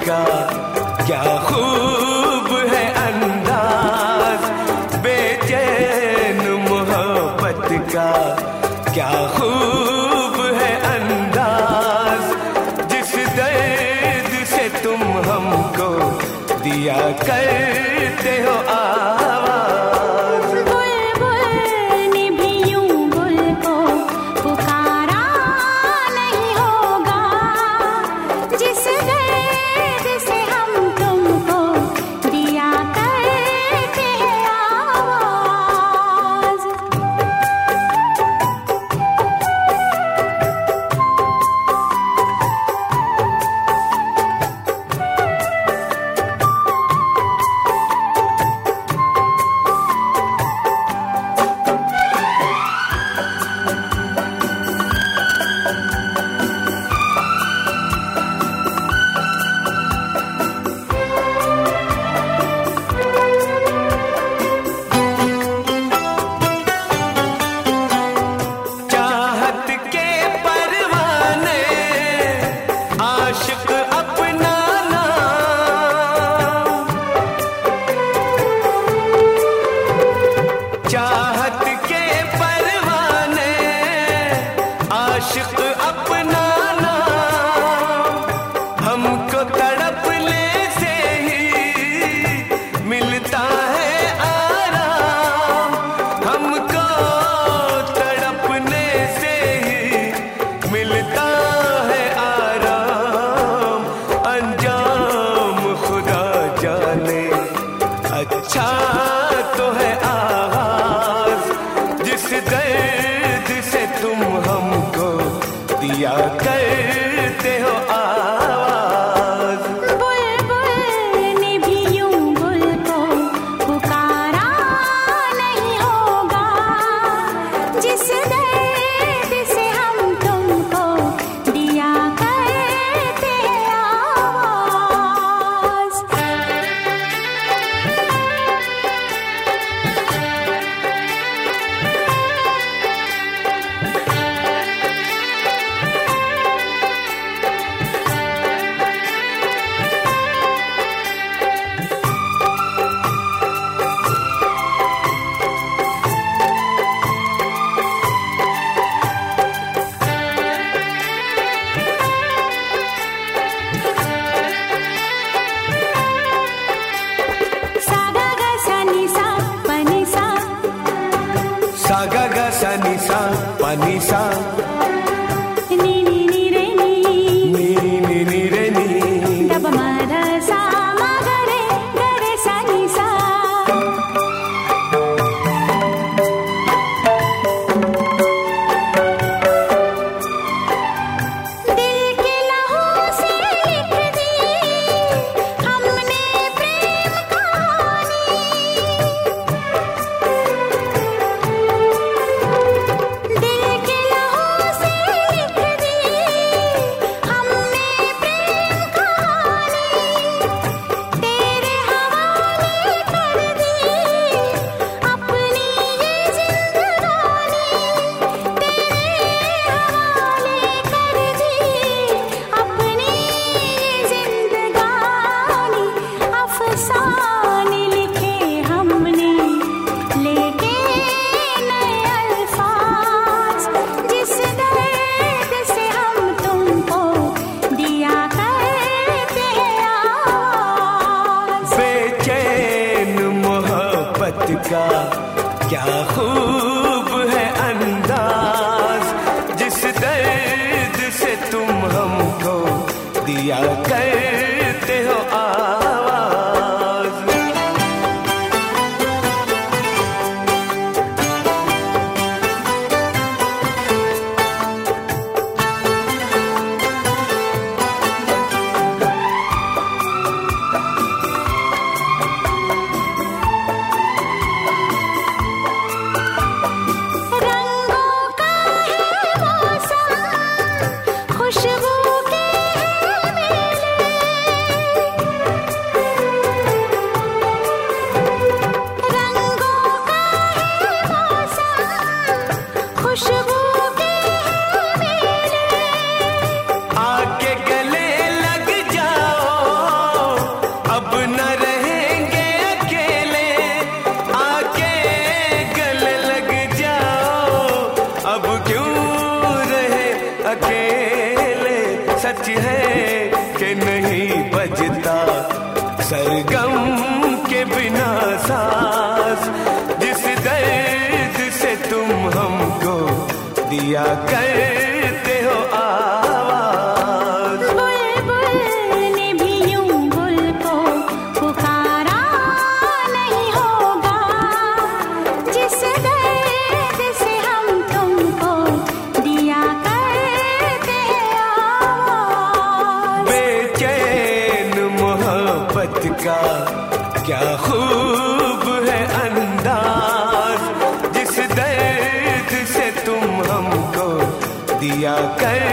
का क्या खूब है अंदाज, बेचैन मोहब्बत का। क्या खूब है अंदाज, जिस दर्द से तुम हमको दिया करते हो आ का क्या खूब दिया करते किया कर।